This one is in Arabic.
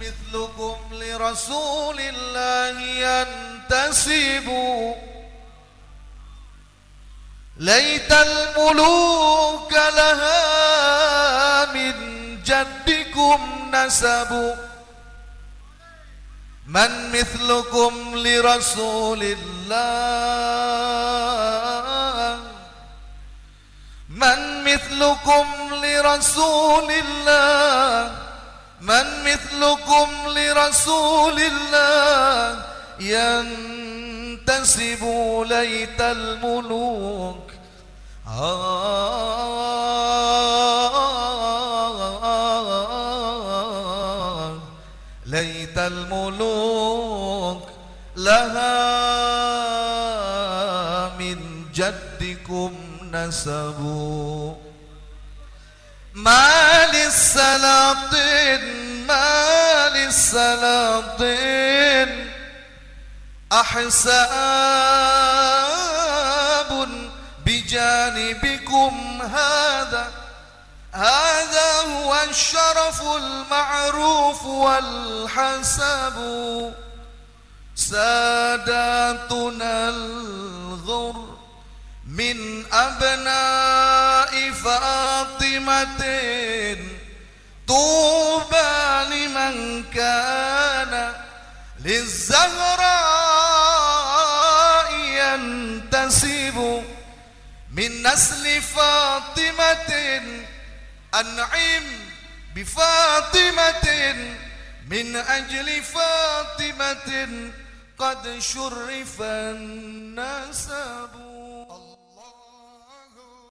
مثلكم لرسول الله ينتسب. ليت الملوك لها من جدكم نسب. من مثلكم لرسول الله؟ من مثلكم لرسول الله؟ مثلكم لرسول الله ينتسب ليت الملوك. ليت الملوك لها من جدكم نسبوا. ما للسلاطين ما للسلاطين أحساب بجانبكم هذا هذا هو الشرف المعروف والحسب. ساداتنا الغر من أبناء فاطمة طوبى كان للزهراء ينتسب من نسل فاطمة أنعم بفاطمة من أجل فاطمة قد شرف النسب